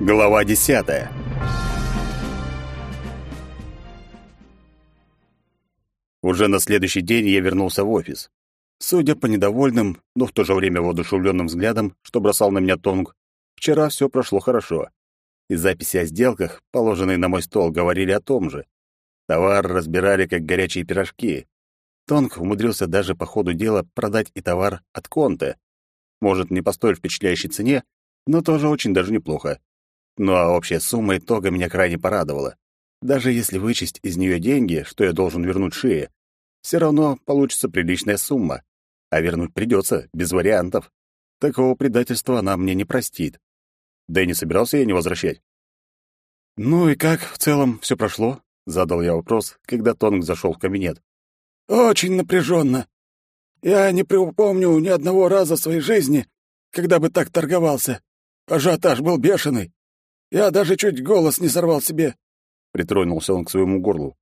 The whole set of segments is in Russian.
Глава десятая. Уже на следующий день я вернулся в офис. Судя по недовольным, но в то же время воодушевленным взглядам, что бросал на меня Тонг, вчера все прошло хорошо. И записи о сделках, положенные на мой стол, говорили о том же. Товар разбирали как горячие пирожки. Тонг умудрился даже по ходу дела продать и товар от Конте. Может, не по столь впечатляющей цене, но тоже очень даже неплохо. Ну а общая сумма итога меня крайне порадовала. Даже если вычесть из нее деньги, что я должен вернуть Шее, все равно получится приличная сумма. А вернуть придется, без вариантов. Такого предательства она мне не простит. Да и не собирался я не возвращать. «Ну и как в целом все прошло?» — задал я вопрос, когда Тонг зашел в кабинет. «Очень напряженно. Я не припомню ни одного раза в своей жизни, когда бы так торговался. Ажиотаж был бешеный. Я даже чуть голос не сорвал себе. Притронулся он к своему горлу.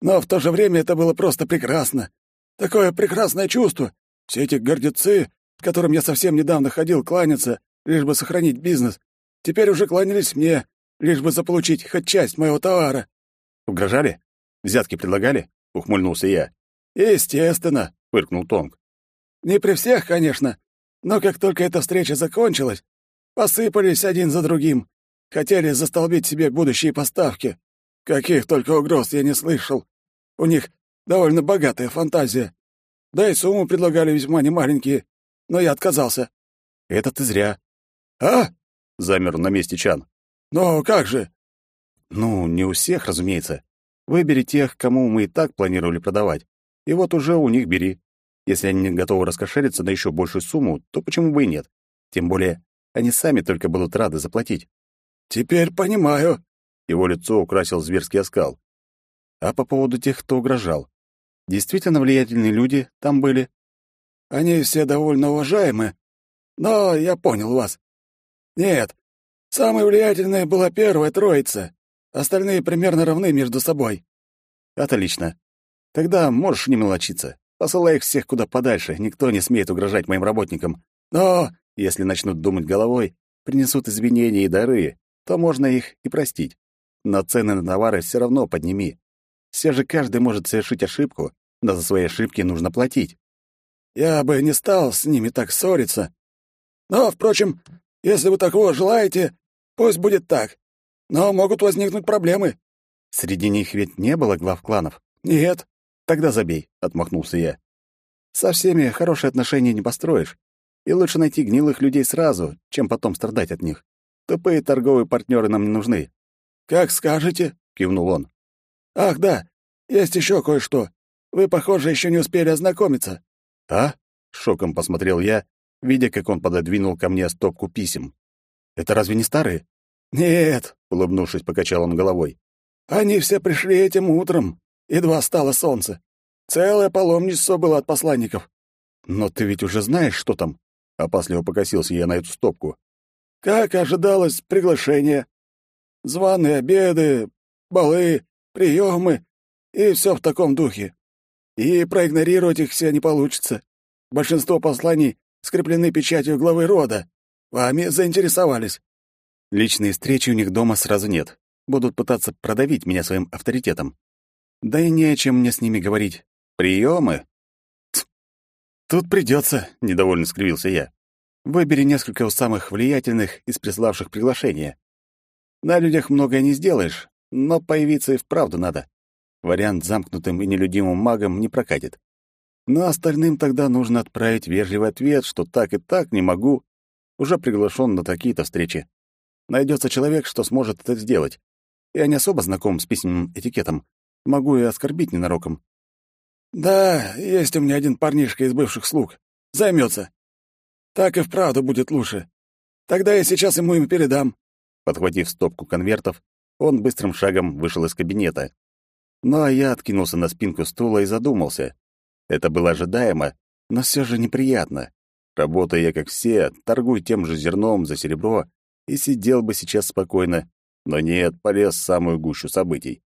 Но в то же время это было просто прекрасно. Такое прекрасное чувство. Все эти гордецы, которым я совсем недавно ходил кланяться, лишь бы сохранить бизнес, теперь уже кланялись мне, лишь бы заполучить хоть часть моего товара. Угрожали? Взятки предлагали? Ухмыльнулся я. Естественно, фыркнул Тонг. Не при всех, конечно, но как только эта встреча закончилась, посыпались один за другим. Хотели застолбить себе будущие поставки. Каких только угроз я не слышал. У них довольно богатая фантазия. Да и сумму предлагали весьма немаленькие, но я отказался. Это ты зря. А? Замер на месте Чан. Ну, как же? Ну, не у всех, разумеется. Выбери тех, кому мы и так планировали продавать. И вот уже у них бери. Если они не готовы раскошелиться на еще большую сумму, то почему бы и нет? Тем более, они сами только будут рады заплатить. «Теперь понимаю». Его лицо украсил зверский оскал. А по поводу тех, кто угрожал. Действительно влиятельные люди там были? Они все довольно уважаемы. Но я понял вас. Нет, самой влиятельной была первая троица. Остальные примерно равны между собой. Отлично. Тогда можешь не мелочиться. Посылай их всех куда подальше, никто не смеет угрожать моим работникам. Но, если начнут думать головой, принесут извинения и дары, то можно их и простить. Но цены на товары все равно подними. Все же каждый может совершить ошибку, но за свои ошибки нужно платить. Я бы не стал с ними так ссориться. Но, впрочем, если вы такого желаете, пусть будет так. Но могут возникнуть проблемы. Среди них ведь не было глав кланов? Нет. Тогда забей, отмахнулся я. Со всеми хорошие отношения не построишь. И лучше найти гнилых людей сразу, чем потом страдать от них. Тупые торговые партнеры нам не нужны. Как скажете, кивнул он. Ах, да, есть еще кое-что. Вы, похоже, еще не успели ознакомиться. А? Шоком посмотрел я, видя, как он пододвинул ко мне стопку писем. Это разве не старые? Нет, улыбнувшись, покачал он головой. Они все пришли этим утром, едва стало солнце. Целое паломничество было от посланников. Но ты ведь уже знаешь, что там? Опасливо покосился я на эту стопку. Как ожидалось, приглашение. Званые обеды, балы, приемы и все в таком духе. И проигнорировать их все не получится. Большинство посланий скреплены печатью главы рода. Вами заинтересовались. Личные встречи у них дома сразу нет. Будут пытаться продавить меня своим авторитетом. Да и не о чем мне с ними говорить. Приемы? Тут придется, недовольно скривился я. Выбери несколько самых влиятельных из приславших приглашения. На людях многое не сделаешь, но появиться и вправду надо. Вариант замкнутым и нелюдимым магом не прокатит. Но остальным тогда нужно отправить вежливый ответ, что так и так не могу. Уже приглашен на такие-то встречи. Найдется человек, что сможет это сделать. Я не особо знаком с письменным этикетом. Могу и оскорбить ненароком. «Да, есть у меня один парнишка из бывших слуг. Займется. Так и вправду будет лучше. Тогда я сейчас ему им передам». Подхватив стопку конвертов, он быстрым шагом вышел из кабинета. Ну а я откинулся на спинку стула и задумался. Это было ожидаемо, но все же неприятно. Работая я, как все, торгую тем же зерном за серебро и сидел бы сейчас спокойно, но нет, полез в самую гущу событий.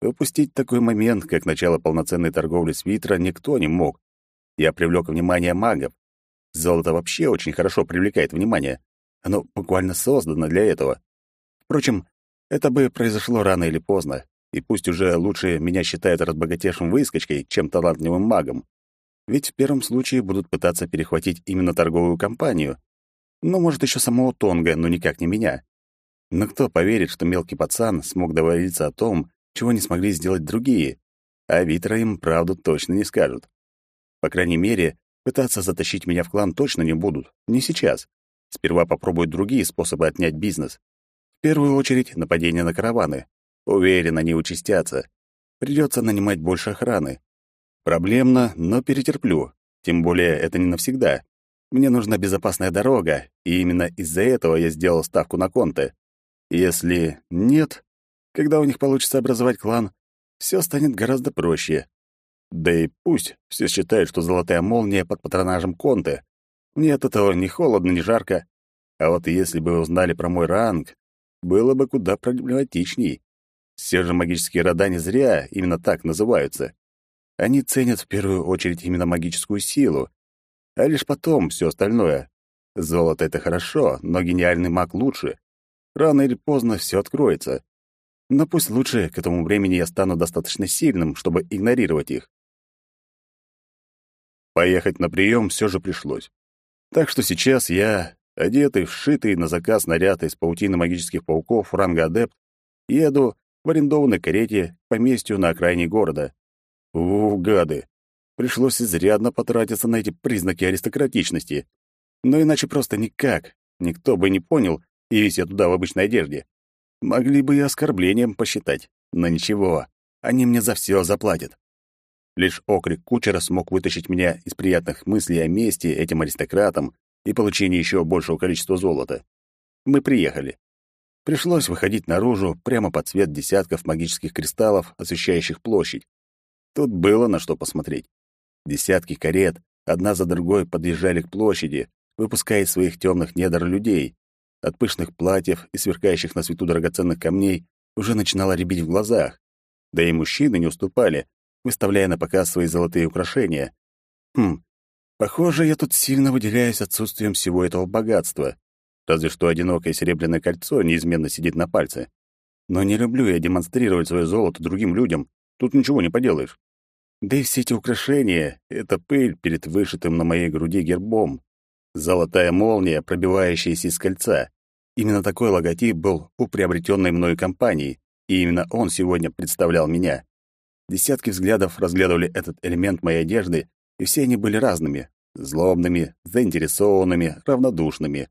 Упустить такой момент, как начало полноценной торговли свитера, никто не мог. Я привлек внимание магов, Золото вообще очень хорошо привлекает внимание. Оно буквально создано для этого. Впрочем, это бы произошло рано или поздно, и пусть уже лучше меня считают разбогатевшим выскочкой, чем талантливым магом. Ведь в первом случае будут пытаться перехватить именно торговую компанию. Ну, может, еще самого Тонга, но никак не меня. Но кто поверит, что мелкий пацан смог договориться о том, чего не смогли сделать другие? А Витра им правду точно не скажут. По крайней мере, пытаться затащить меня в клан точно не будут. Не сейчас. Сперва попробуют другие способы отнять бизнес. В первую очередь нападение на караваны. Уверен, они участятся. Придется нанимать больше охраны. Проблемно, но перетерплю. Тем более это не навсегда. Мне нужна безопасная дорога, и именно из-за этого я сделал ставку на Конте. Если нет, когда у них получится образовать клан, все станет гораздо проще. Да и пусть все считают, что золотая молния под патронажем Конте. Мне от этого ни холодно, ни жарко. А вот если бы узнали про мой ранг, было бы куда проблематичней. Все же магические рода не зря именно так называются. Они ценят в первую очередь именно магическую силу, а лишь потом все остальное. Золото — это хорошо, но гениальный маг лучше. Рано или поздно все откроется. Но пусть лучше к этому времени я стану достаточно сильным, чтобы игнорировать их. Поехать на прием все же пришлось. Так что сейчас я, одетый, вшитый на заказ наряд из паутины магических пауков ранга адепт, еду в арендованной карете к поместью на окраине города. Ух, гады! Пришлось изрядно потратиться на эти признаки аристократичности. Но иначе просто никак. Никто бы не понял, явись я туда в обычной одежде. Могли бы и оскорблением посчитать. Но ничего, они мне за все заплатят. Лишь окрик кучера смог вытащить меня из приятных мыслей о мести этим аристократам и получении еще большего количества золота. Мы приехали. Пришлось выходить наружу прямо под свет десятков магических кристаллов, освещающих площадь. Тут было на что посмотреть. Десятки карет, одна за другой, подъезжали к площади, выпуская из своих темных недр людей. От пышных платьев и сверкающих на свету драгоценных камней уже начинало рябить в глазах. Да и мужчины не уступали, выставляя на показ свои золотые украшения. Хм, похоже, я тут сильно выделяюсь отсутствием всего этого богатства. Разве что одинокое серебряное кольцо неизменно сидит на пальце. Но не люблю я демонстрировать свое золото другим людям. Тут ничего не поделаешь. Да и все эти украшения — это пыль перед вышитым на моей груди гербом. Золотая молния, пробивающаяся из кольца. Именно такой логотип был у приобретенной мною компании, и именно он сегодня представлял меня. Десятки взглядов разглядывали этот элемент моей одежды, и все они были разными — злобными, заинтересованными, равнодушными.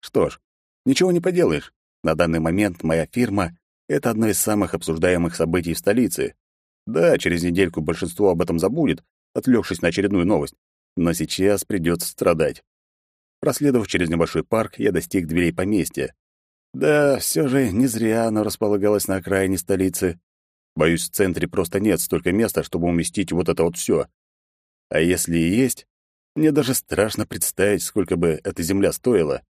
Что ж, ничего не поделаешь. На данный момент моя фирма — это одно из самых обсуждаемых событий в столице. Да, через недельку большинство об этом забудет, отвлекшись на очередную новость. Но сейчас придется страдать. Проследовав через небольшой парк, я достиг дверей поместья. Да, все же не зря оно располагалось на окраине столицы. Боюсь, в центре просто нет столько места, чтобы уместить вот это вот все. А если и есть, мне даже страшно представить, сколько бы эта земля стоила.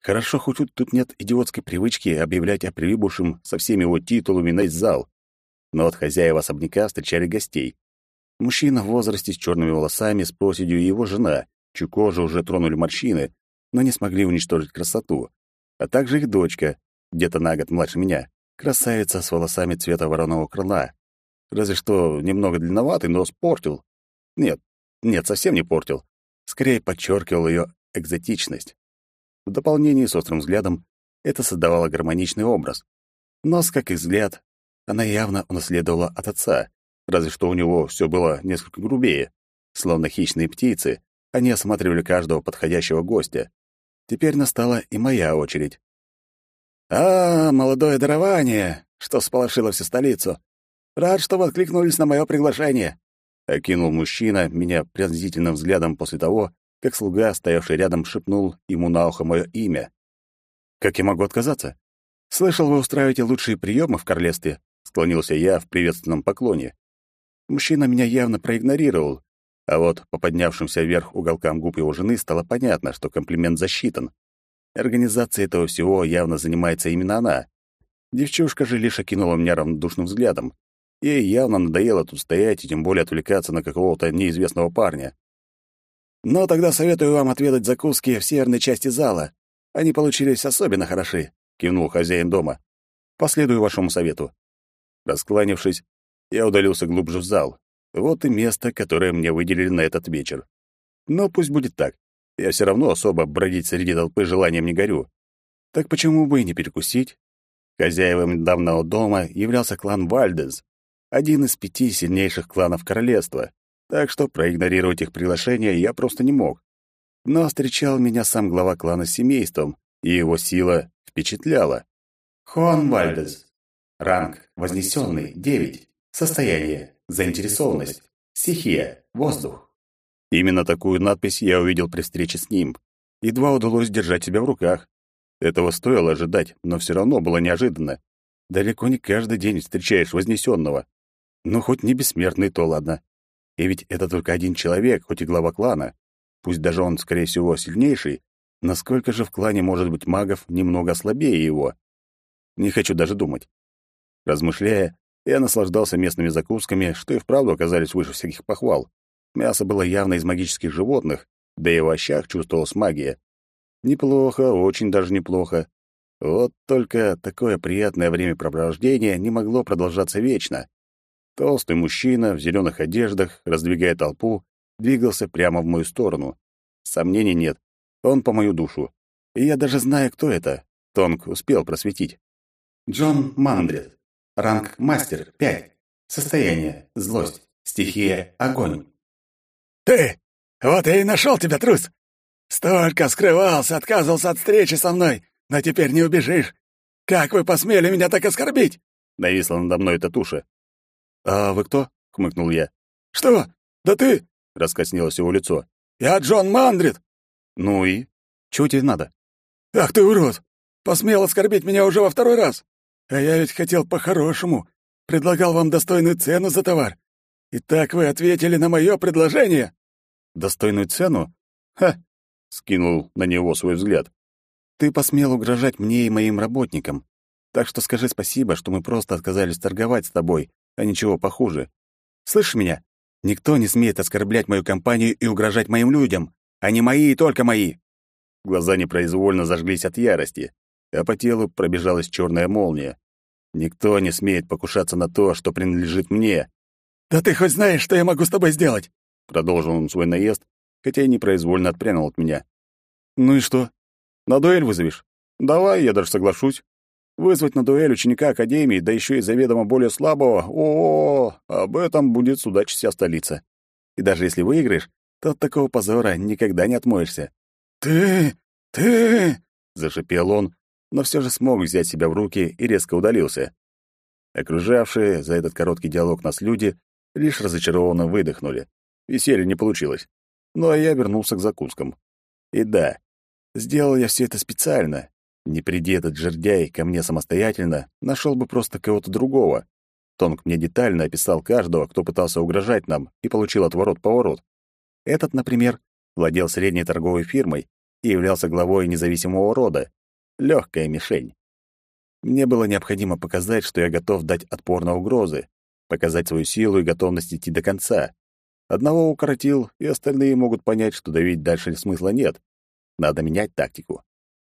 Хорошо, хоть тут нет идиотской привычки объявлять о прибывшем со всеми его титулами на зал. Но от хозяева особняка встречали гостей. Мужчина в возрасте с черными волосами, с проседью и его жена, чью кожу уже тронули морщины, но не смогли уничтожить красоту. А также их дочка, где-то на год младше меня. Красавица с волосами цвета вороного крыла. Разве что немного длинноватый, но спортил. Нет, нет, совсем не портил. Скорее подчеркивал ее экзотичность. В дополнение с острым взглядом это создавало гармоничный образ. Нос, как и взгляд, она явно унаследовала от отца, разве что у него все было несколько грубее. Словно хищные птицы, они осматривали каждого подходящего гостя. Теперь настала и моя очередь. «А, молодое дарование, что сполошило всю столицу. Рад, что вы откликнулись на мое приглашение», — окинул мужчина меня пронзительным взглядом после того, как слуга, стоявший рядом, шепнул ему на ухо мое имя. «Как я могу отказаться? Слышал, вы устраиваете лучшие приемы в королевстве», — склонился я в приветственном поклоне. Мужчина меня явно проигнорировал, а вот по поднявшимся вверх уголкам губ его жены стало понятно, что комплимент засчитан. Организацией этого всего явно занимается именно она. Девчушка же лишь окинула меня равнодушным взглядом. Ей явно надоело тут стоять и тем более отвлекаться на какого-то неизвестного парня. Но тогда советую вам отведать закуски в северной части зала. Они получились особенно хороши. кивнул хозяин дома. Последую вашему совету. Раскланившись, я удалился глубже в зал. Вот и место, которое мне выделили на этот вечер. Но пусть будет так. Я все равно особо бродить среди толпы желанием не горю. Так почему бы и не перекусить? Хозяевом давнего дома являлся клан Вальдес, один из пяти сильнейших кланов королевства, так что проигнорировать их приглашение я просто не мог. Но встречал меня сам глава клана с семейством, и его сила впечатляла. Хуан Вальдес. Ранг вознесенный 9. Состояние заинтересованность. Стихия воздух. Именно такую надпись я увидел при встрече с ним. Едва удалось держать себя в руках. Этого стоило ожидать, но все равно было неожиданно. Далеко не каждый день встречаешь Вознесенного. Ну, хоть не бессмертный, то ладно. И ведь это только один человек, хоть и глава клана. Пусть даже он, скорее всего, сильнейший, насколько же в клане может быть магов немного слабее его? Не хочу даже думать. Размышляя, я наслаждался местными закусками, что и вправду оказались выше всяких похвал. Мясо было явно из магических животных, да и в овощах чувствовалась магия. Неплохо, очень даже неплохо. Вот только такое приятное времяпрепровождение не могло продолжаться вечно. Толстый мужчина в зеленых одеждах, раздвигая толпу, двигался прямо в мою сторону. Сомнений нет, он по мою душу. И я даже знаю, кто это. Тонг успел просветить. Джон Мандред. Ранг мастер 5. Состояние злость. Стихия огонь. Ты! Вот я и нашел тебя, трус! Столько скрывался, отказывался от встречи со мной, но теперь не убежишь. Как вы посмели меня так оскорбить? Нависла надо мной эта туша. А вы кто? хмыкнул я. Что? Да ты? раскоснелось его лицо. Я Джон Мандрид. Ну и? Чего тебе надо? Ах ты урод! Посмел оскорбить меня уже во второй раз. А я ведь хотел по-хорошему. Предлагал вам достойную цену за товар. И так вы ответили на мое предложение. Достойную цену? Ха! Скинул на него свой взгляд. Ты посмел угрожать мне и моим работникам. Так что скажи спасибо, что мы просто отказались торговать с тобой, а ничего похуже. Слышишь меня? Никто не смеет оскорблять мою компанию и угрожать моим людям. Они мои и только мои. Глаза непроизвольно зажглись от ярости, а по телу пробежалась черная молния. Никто не смеет покушаться на то, что принадлежит мне. «Да ты хоть знаешь, что я могу с тобой сделать?» Продолжил он свой наезд, хотя и непроизвольно отпрянул от меня. «Ну и что? На дуэль вызовешь? Давай, я даже соглашусь. Вызвать на дуэль ученика Академии, да еще и заведомо более слабого, о, -о, -о об этом будет судачить вся столица. И даже если выиграешь, то от такого позора никогда не отмоешься». «Ты... ты...» — зашипел он, но все же смог взять себя в руки и резко удалился. Окружавшие за этот короткий диалог нас люди лишь разочарованно выдохнули. Веселье не получилось. Ну а я вернулся к закускам. И да, сделал я все это специально. Не приди этот жердяй ко мне самостоятельно, нашел бы просто кого-то другого. Тонг мне детально описал каждого, кто пытался угрожать нам и получил отворот-поворот. Этот, например, владел средней торговой фирмой и являлся главой независимого рода. Легкая мишень. Мне было необходимо показать, что я готов дать отпор на угрозы, показать свою силу и готовность идти до конца. Одного укоротил, и остальные могут понять, что давить дальше смысла нет. Надо менять тактику.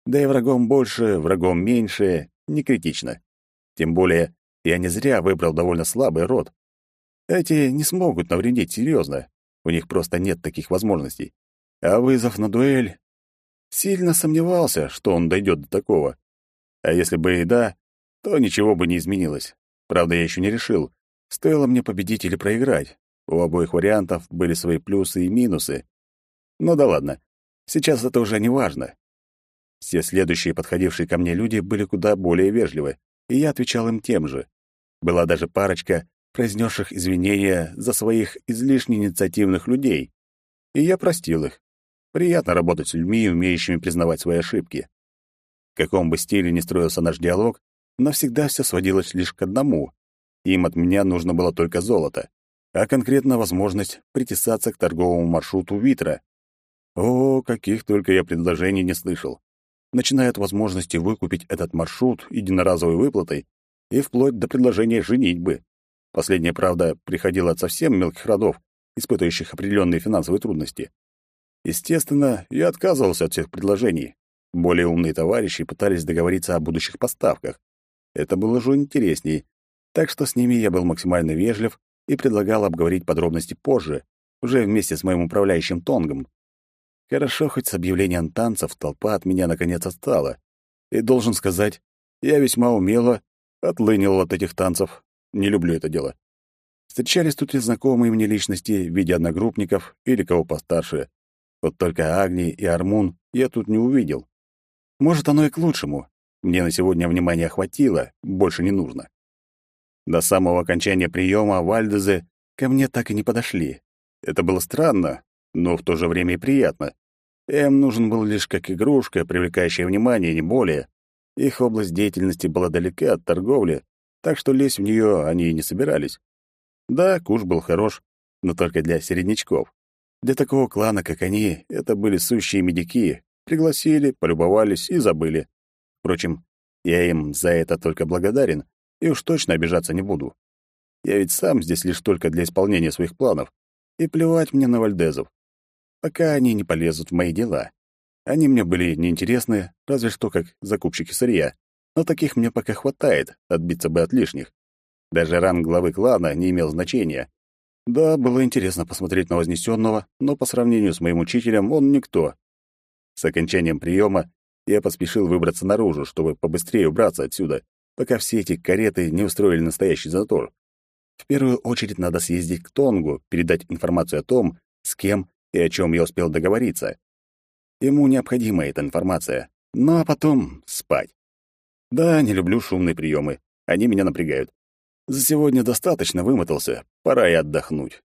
Да и врагом больше, врагом меньше, не критично. Тем более, я не зря выбрал довольно слабый род. Эти не смогут навредить серьезно. У них просто нет таких возможностей. А вызов на дуэль... Сильно сомневался, что он дойдет до такого. А если бы и да, то ничего бы не изменилось. Правда, я еще не решил, стоило мне победить или проиграть. У обоих вариантов были свои плюсы и минусы. Но да ладно, сейчас это уже не важно. Все следующие подходившие ко мне люди были куда более вежливы, и я отвечал им тем же. Была даже парочка, произнесших извинения за своих излишне инициативных людей. И я простил их. Приятно работать с людьми, умеющими признавать свои ошибки. В каком бы стиле ни строился наш диалог, но всегда все сводилось лишь к одному. Им от меня нужно было только золото а конкретно возможность притесаться к торговому маршруту Витра. О, каких только я предложений не слышал. Начиная от возможности выкупить этот маршрут единоразовой выплатой и вплоть до предложения женитьбы. Последняя, правда, приходила от совсем мелких родов, испытывающих определенные финансовые трудности. Естественно, я отказывался от всех предложений. Более умные товарищи пытались договориться о будущих поставках. Это было же интересней, так что с ними я был максимально вежлив и предлагал обговорить подробности позже, уже вместе с моим управляющим Тонгом. Хорошо, хоть с объявлением танцев толпа от меня наконец отстала. И должен сказать, я весьма умело отлынил от этих танцев. Не люблю это дело. Встречались тут и знакомые мне личности в виде одногруппников или кого постарше. Вот только Агни и Армун я тут не увидел. Может, оно и к лучшему. Мне на сегодня внимания хватило, больше не нужно. До самого окончания приема Вальдезе ко мне так и не подошли. Это было странно, но в то же время и приятно. Им нужен был лишь как игрушка, привлекающая внимание, не более. Их область деятельности была далека от торговли, так что лезть в нее они и не собирались. Да, куш был хорош, но только для середнячков. Для такого клана, как они, это были сущие медики. Пригласили, полюбовались и забыли. Впрочем, я им за это только благодарен, и уж точно обижаться не буду. Я ведь сам здесь лишь только для исполнения своих планов. И плевать мне на вальдезов. Пока они не полезут в мои дела. Они мне были неинтересны, разве что как закупщики сырья. Но таких мне пока хватает, отбиться бы от лишних. Даже ранг главы клана не имел значения. Да, было интересно посмотреть на Вознесенного, но по сравнению с моим учителем он никто. С окончанием приема я поспешил выбраться наружу, чтобы побыстрее убраться отсюда, пока все эти кареты не устроили настоящий затор. В первую очередь надо съездить к Тонгу, передать информацию о том, с кем и о чем я успел договориться. Ему необходима эта информация. Ну а потом спать. Да, не люблю шумные приемы. Они меня напрягают. За сегодня достаточно вымотался, пора и отдохнуть.